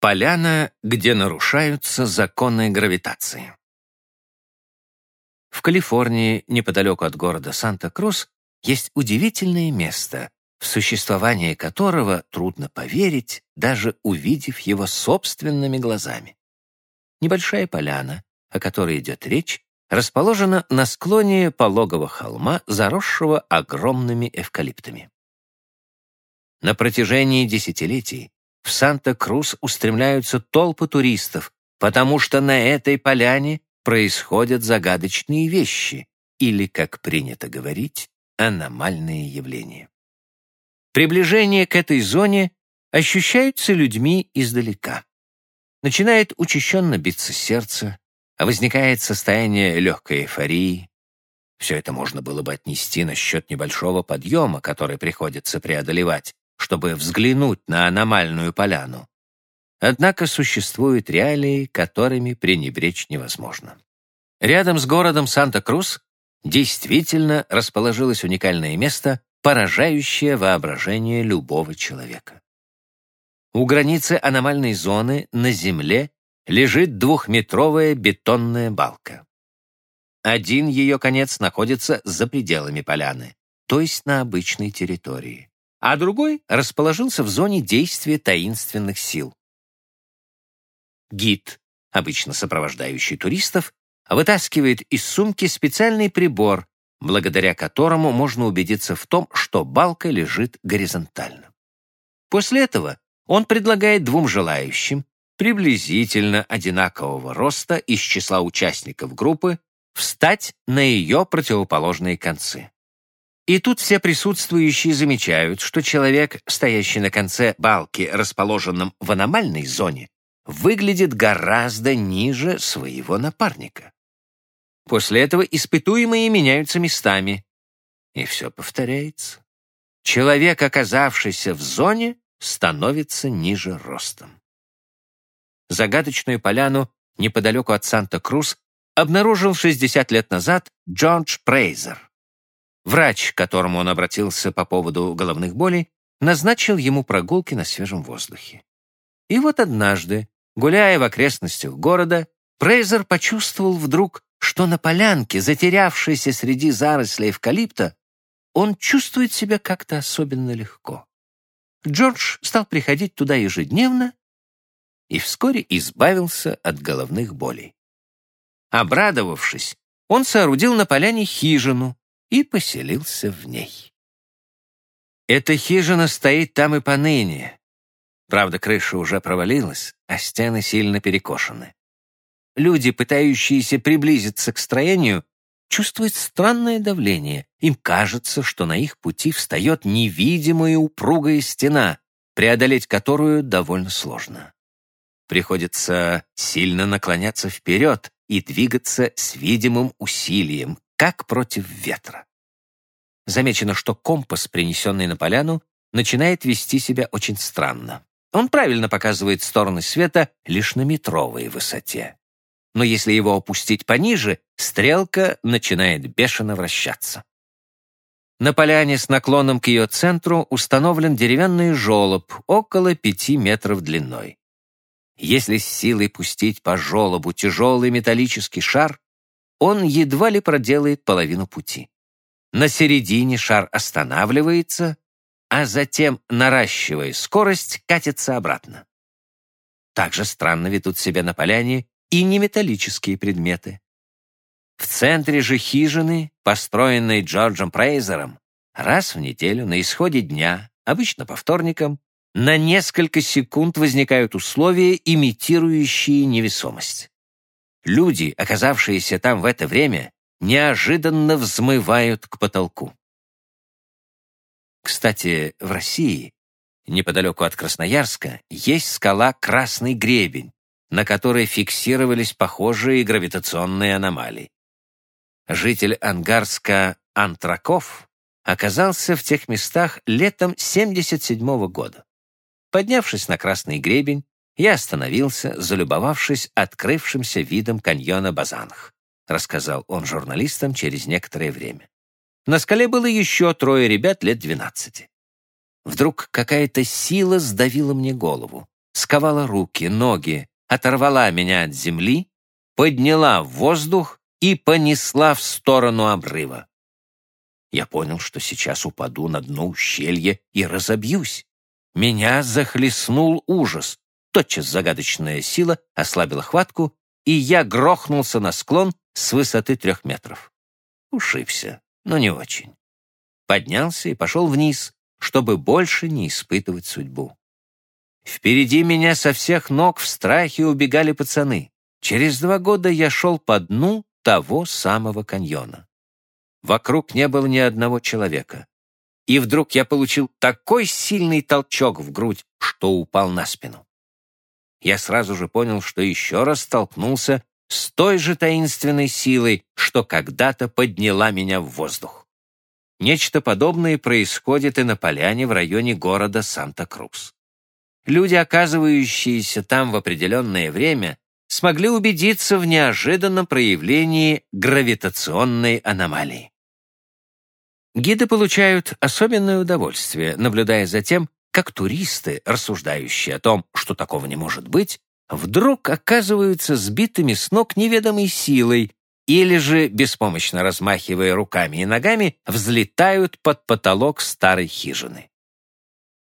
Поляна, где нарушаются законы гравитации. В Калифорнии, неподалеку от города Санта-Крус, есть удивительное место, в существование которого трудно поверить, даже увидев его собственными глазами. Небольшая поляна, о которой идет речь, расположена на склоне пологого холма, заросшего огромными эвкалиптами. На протяжении десятилетий в Санта-Крус устремляются толпы туристов, потому что на этой поляне происходят загадочные вещи или, как принято говорить, аномальные явления. Приближение к этой зоне ощущается людьми издалека. Начинает учащенно биться сердце, а возникает состояние легкой эйфории. Все это можно было бы отнести на счет небольшого подъема, который приходится преодолевать, чтобы взглянуть на аномальную поляну. Однако существуют реалии, которыми пренебречь невозможно. Рядом с городом Санта-Крус действительно расположилось уникальное место, поражающее воображение любого человека. У границы аномальной зоны на Земле лежит двухметровая бетонная балка. Один ее конец находится за пределами поляны, то есть на обычной территории а другой расположился в зоне действия таинственных сил. Гид, обычно сопровождающий туристов, вытаскивает из сумки специальный прибор, благодаря которому можно убедиться в том, что балка лежит горизонтально. После этого он предлагает двум желающим, приблизительно одинакового роста из числа участников группы, встать на ее противоположные концы. И тут все присутствующие замечают, что человек, стоящий на конце балки, расположенном в аномальной зоне, выглядит гораздо ниже своего напарника. После этого испытуемые меняются местами. И все повторяется. Человек, оказавшийся в зоне, становится ниже ростом. Загадочную поляну неподалеку от Санта-Крус обнаружил 60 лет назад Джордж Прейзер. Врач, к которому он обратился по поводу головных болей, назначил ему прогулки на свежем воздухе. И вот однажды, гуляя в окрестностях города, Прейзер почувствовал вдруг, что на полянке, затерявшейся среди зарослей эвкалипта, он чувствует себя как-то особенно легко. Джордж стал приходить туда ежедневно и вскоре избавился от головных болей. Обрадовавшись, он соорудил на поляне хижину, и поселился в ней. Эта хижина стоит там и поныне. Правда, крыша уже провалилась, а стены сильно перекошены. Люди, пытающиеся приблизиться к строению, чувствуют странное давление. Им кажется, что на их пути встает невидимая упругая стена, преодолеть которую довольно сложно. Приходится сильно наклоняться вперед и двигаться с видимым усилием, как против ветра. Замечено, что компас, принесенный на поляну, начинает вести себя очень странно. Он правильно показывает стороны света лишь на метровой высоте. Но если его опустить пониже, стрелка начинает бешено вращаться. На поляне с наклоном к ее центру установлен деревянный желоб около пяти метров длиной. Если с силой пустить по желобу тяжелый металлический шар, он едва ли проделает половину пути. На середине шар останавливается, а затем, наращивая скорость, катится обратно. Также странно ведут себя на поляне и неметаллические предметы. В центре же хижины, построенной Джорджем Прейзером, раз в неделю на исходе дня, обычно по вторникам, на несколько секунд возникают условия, имитирующие невесомость. Люди, оказавшиеся там в это время, неожиданно взмывают к потолку. Кстати, в России, неподалеку от Красноярска, есть скала Красный Гребень, на которой фиксировались похожие гравитационные аномалии. Житель Ангарска Антраков оказался в тех местах летом 77 -го года. Поднявшись на Красный Гребень, я остановился, залюбовавшись открывшимся видом каньона Базанх, рассказал он журналистам через некоторое время. На скале было еще трое ребят лет двенадцати. Вдруг какая-то сила сдавила мне голову. сковала руки, ноги, оторвала меня от земли, подняла в воздух и понесла в сторону обрыва. Я понял, что сейчас упаду на дно ущелья и разобьюсь. Меня захлестнул ужас. Тотчас загадочная сила ослабила хватку, и я грохнулся на склон с высоты трех метров. Ушибся, но не очень. Поднялся и пошел вниз, чтобы больше не испытывать судьбу. Впереди меня со всех ног в страхе убегали пацаны. Через два года я шел по дну того самого каньона. Вокруг не было ни одного человека. И вдруг я получил такой сильный толчок в грудь, что упал на спину. Я сразу же понял, что еще раз столкнулся с той же таинственной силой, что когда-то подняла меня в воздух. Нечто подобное происходит и на поляне в районе города Санта-Крус. Люди, оказывающиеся там в определенное время, смогли убедиться в неожиданном проявлении гравитационной аномалии. Гиды получают особенное удовольствие, наблюдая за тем, как туристы, рассуждающие о том, что такого не может быть, вдруг оказываются сбитыми с ног неведомой силой или же, беспомощно размахивая руками и ногами, взлетают под потолок старой хижины.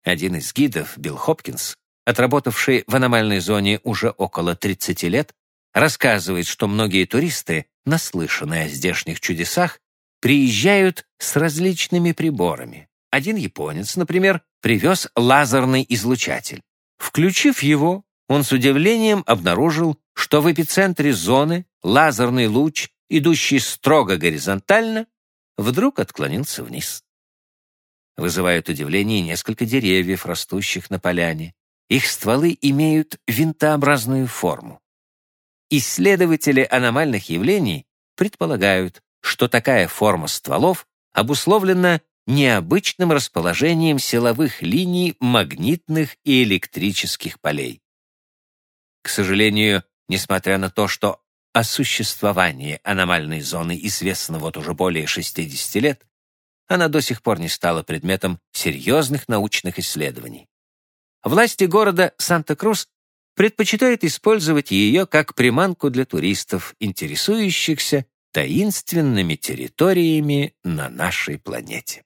Один из гидов, Билл Хопкинс, отработавший в аномальной зоне уже около 30 лет, рассказывает, что многие туристы, наслышанные о здешних чудесах, приезжают с различными приборами. Один японец, например, привез лазерный излучатель. Включив его, он с удивлением обнаружил, что в эпицентре зоны лазерный луч, идущий строго горизонтально, вдруг отклонился вниз. Вызывают удивление несколько деревьев, растущих на поляне. Их стволы имеют винтообразную форму. Исследователи аномальных явлений предполагают, что такая форма стволов обусловлена необычным расположением силовых линий магнитных и электрических полей. К сожалению, несмотря на то, что о существовании аномальной зоны известно вот уже более 60 лет, она до сих пор не стала предметом серьезных научных исследований. Власти города Санта-Крус предпочитают использовать ее как приманку для туристов, интересующихся таинственными территориями на нашей планете.